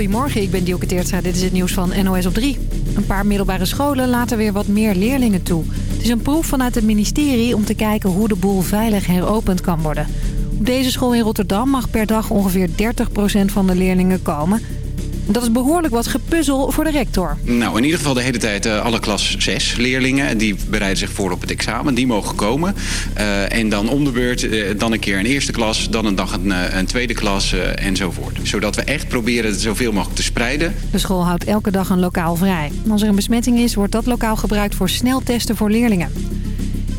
Goedemorgen, ik ben Dielke. Dit is het nieuws van NOS op 3. Een paar middelbare scholen laten weer wat meer leerlingen toe. Het is een proef vanuit het ministerie om te kijken hoe de boel veilig heropend kan worden. Op deze school in Rotterdam mag per dag ongeveer 30% van de leerlingen komen... Dat is behoorlijk wat gepuzzel voor de rector. Nou, in ieder geval de hele tijd uh, alle klas 6 leerlingen. Die bereiden zich voor op het examen. Die mogen komen. Uh, en dan om de beurt, uh, dan een keer een eerste klas. Dan een dag een, een tweede klas enzovoort. Zodat we echt proberen het zoveel mogelijk te spreiden. De school houdt elke dag een lokaal vrij. Als er een besmetting is, wordt dat lokaal gebruikt voor sneltesten voor leerlingen.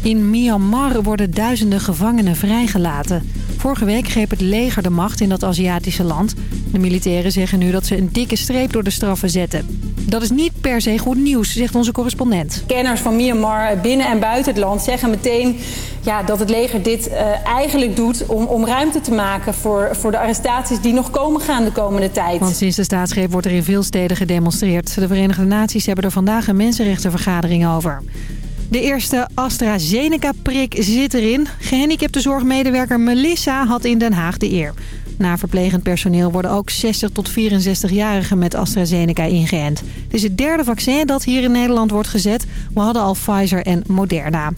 In Myanmar worden duizenden gevangenen vrijgelaten. Vorige week greep het leger de macht in dat Aziatische land. De militairen zeggen nu dat ze een dikke streep door de straffen zetten. Dat is niet per se goed nieuws, zegt onze correspondent. Kenners van Myanmar binnen en buiten het land zeggen meteen ja, dat het leger dit uh, eigenlijk doet om, om ruimte te maken voor, voor de arrestaties die nog komen gaan de komende tijd. Want sinds de staatsgreep wordt er in veel steden gedemonstreerd. De Verenigde Naties hebben er vandaag een mensenrechtenvergadering over. De eerste AstraZeneca-prik zit erin. Gehandicapte zorgmedewerker Melissa had in Den Haag de eer. Na verplegend personeel worden ook 60 tot 64-jarigen met AstraZeneca ingeënt. Het is het derde vaccin dat hier in Nederland wordt gezet. We hadden al Pfizer en Moderna.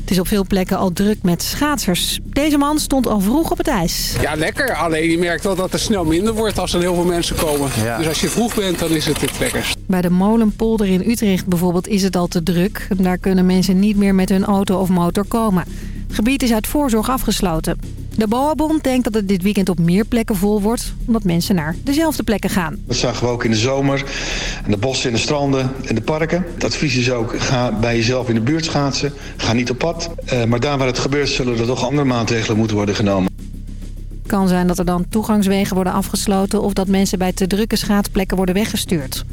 Het is op veel plekken al druk met schaatsers. Deze man stond al vroeg op het ijs. Ja, lekker. Alleen je merkt wel dat het snel minder wordt als er heel veel mensen komen. Ja. Dus als je vroeg bent, dan is het het lekkerst. Bij de Molenpolder in Utrecht bijvoorbeeld is het al te druk. Daar kunnen mensen niet meer met hun auto of motor komen. Het gebied is uit voorzorg afgesloten. De BOA-bond denkt dat het dit weekend op meer plekken vol wordt... omdat mensen naar dezelfde plekken gaan. Dat zagen we ook in de zomer. En de bossen en de stranden en de parken. Het advies is ook, ga bij jezelf in de buurt schaatsen. Ga niet op pad. Uh, maar daar waar het gebeurt zullen er toch andere maatregelen moeten worden genomen. Het kan zijn dat er dan toegangswegen worden afgesloten... of dat mensen bij te drukke schaatsplekken worden weggestuurd.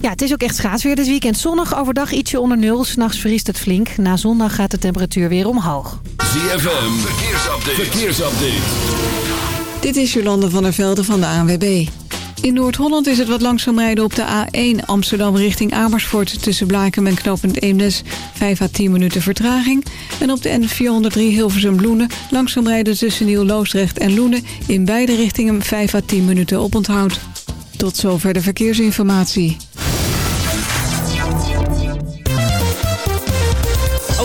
Ja, het is ook echt schaatsweer dit weekend. Zonnig overdag ietsje onder nul. S'nachts vriest het flink. Na zondag gaat de temperatuur weer omhoog. ZFM, verkeersupdate. verkeersupdate. Dit is Jolande van der Velde van de ANWB. In Noord-Holland is het wat langzaam rijden op de A1 Amsterdam richting Amersfoort... tussen Blaken en knooppunt Eemnes, 5 à 10 minuten vertraging. En op de N403 Hilversum-Loenen langzaam rijden tussen Nieuw-Loosdrecht en Loenen... in beide richtingen 5 à 10 minuten oponthoud. Tot zover de verkeersinformatie.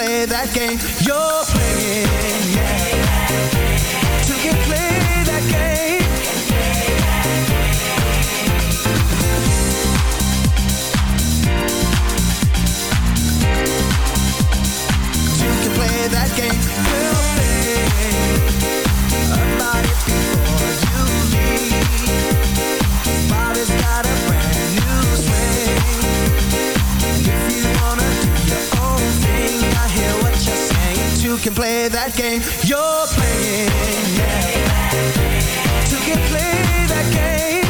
play that game you're playing. Yeah. To get played. can play that game you're playing. Yeah. You can play that game.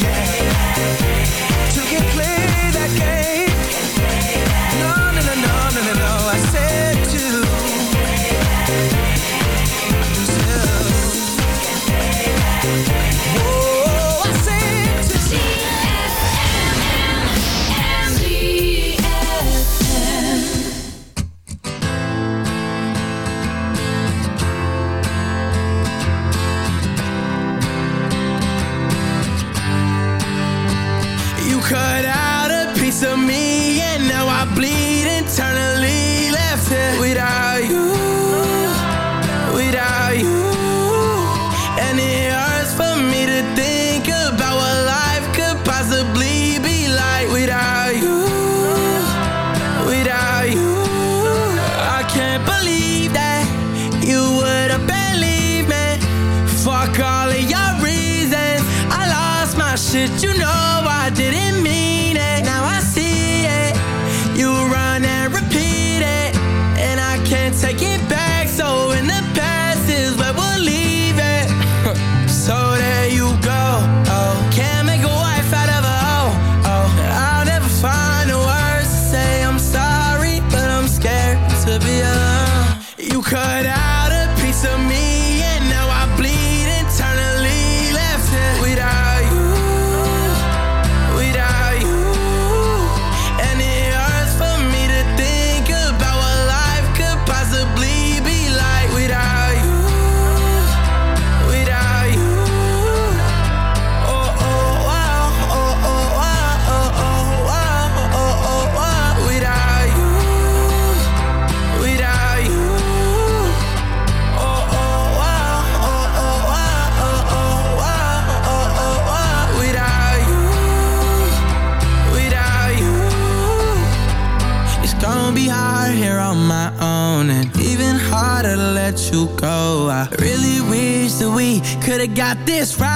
cut out a piece of me and now I bleed. got this right.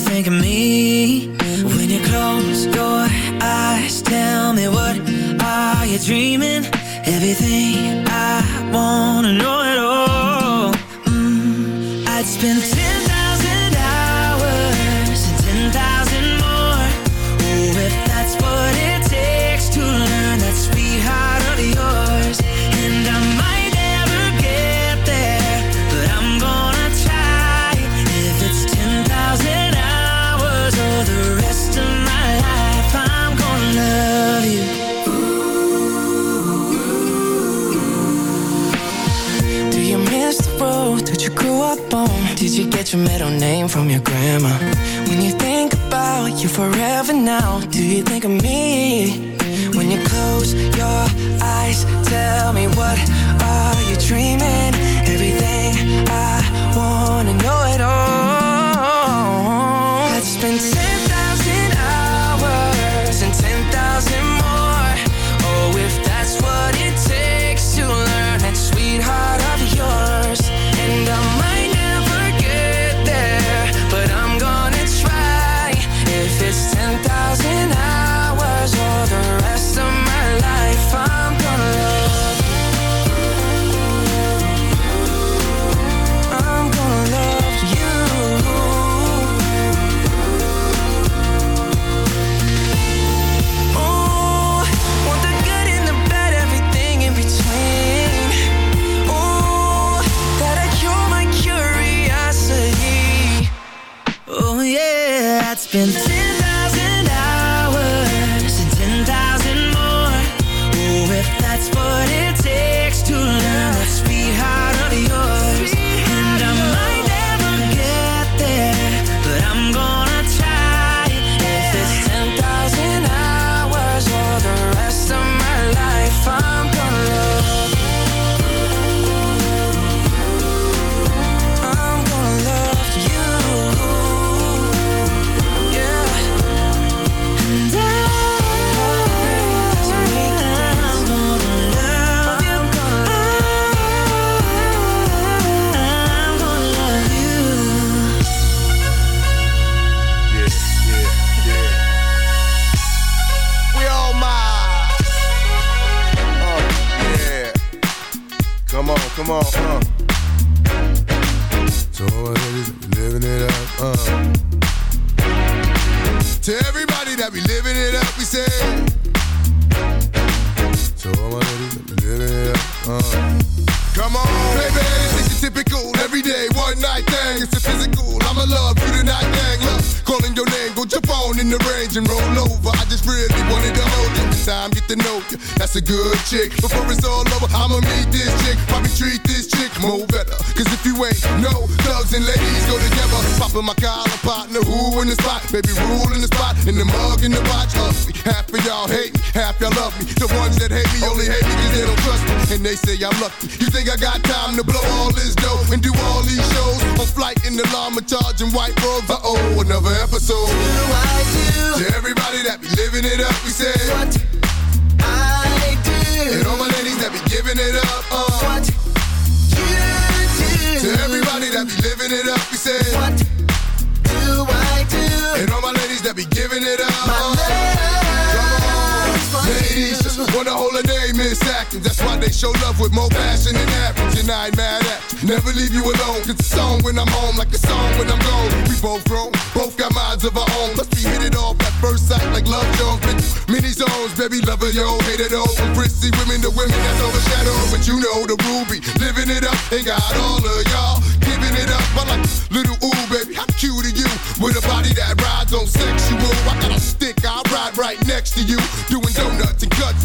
Think of me? When you close your eyes, tell me what are you dreaming? Everything I wanna know it all. Mm, I'd spend 10,000 Your middle name from your grandma? When you think about you forever now, do you think of me? When you close your eyes, tell me what are you dreaming? Everything I wanna know it all. I'd spend 10,000 hours and 10,000 more. Oh, if that's what And all my ladies that be giving it up, hold a name in acting. That's why they show love with more passion than average. And I ain't mad at. Never leave you alone. It's a song when I'm home, like a song when I'm gone. We both grown, both got minds of our own. Must be hit it off at first sight, like love Jones. Many zones, baby, lover, yo, hate it all. From prissy women to women that's overshadowed. But you know the ruby, living it up, Ain't got all of y'all giving it up. I like little ooh, baby, how cute are you? With a body that rides on sexual. I got a stick, I ride right next to you. Doing donuts and cuts,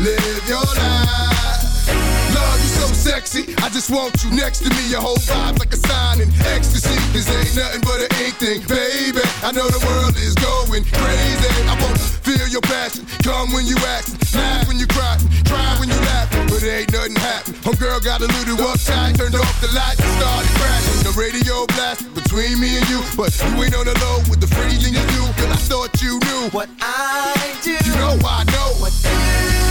Live your life. Love you so sexy. I just want you next to me. Your whole vibe's like a sign in ecstasy. This ain't nothing but an ink thing, baby. I know the world is going crazy. I wanna feel your passion. Come when you act, laugh when you cry, cry when you laugh. But ain't nothing happen. Homegirl got a little uptight, turned off the lights and started crashing. The radio blast between me and you, but you ain't on the low with the freezing you do. Girl, I thought you knew what I do. You know I know what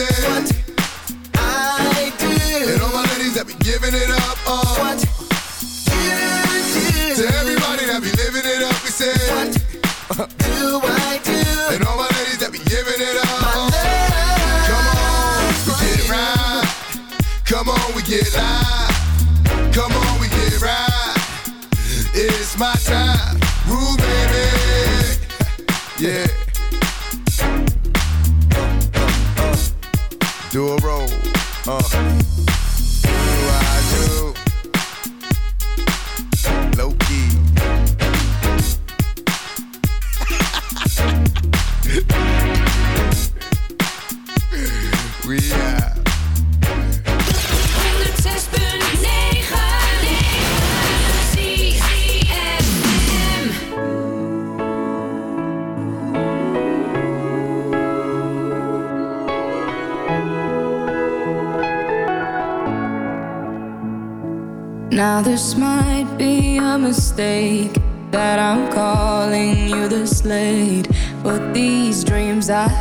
It up, we say what I do. And all my ladies that be giving it up, uh. What you do. To everybody that be living it up, we say what do I do? And all my ladies that be giving it up. uh. Come on, we get right. Come on, we get live. Come on, we get right. It's my time,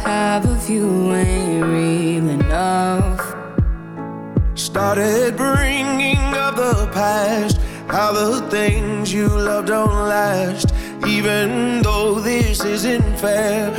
have of you ain't real enough. Started bringing up the past, how the things you love don't last. Even though this isn't fair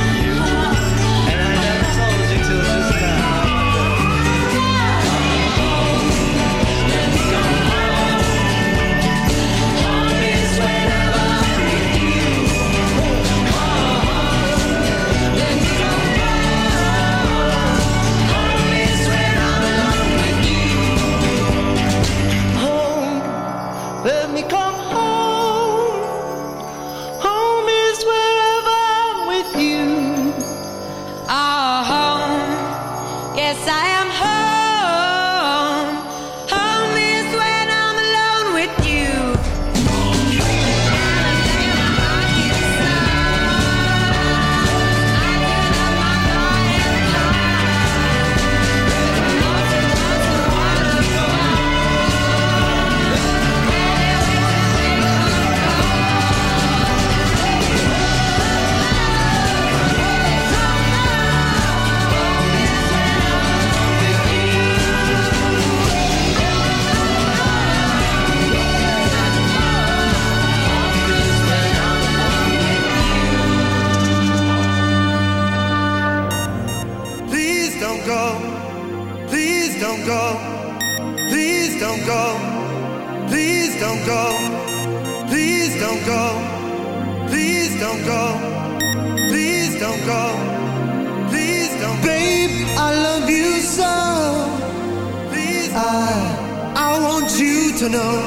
to know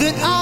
that I'm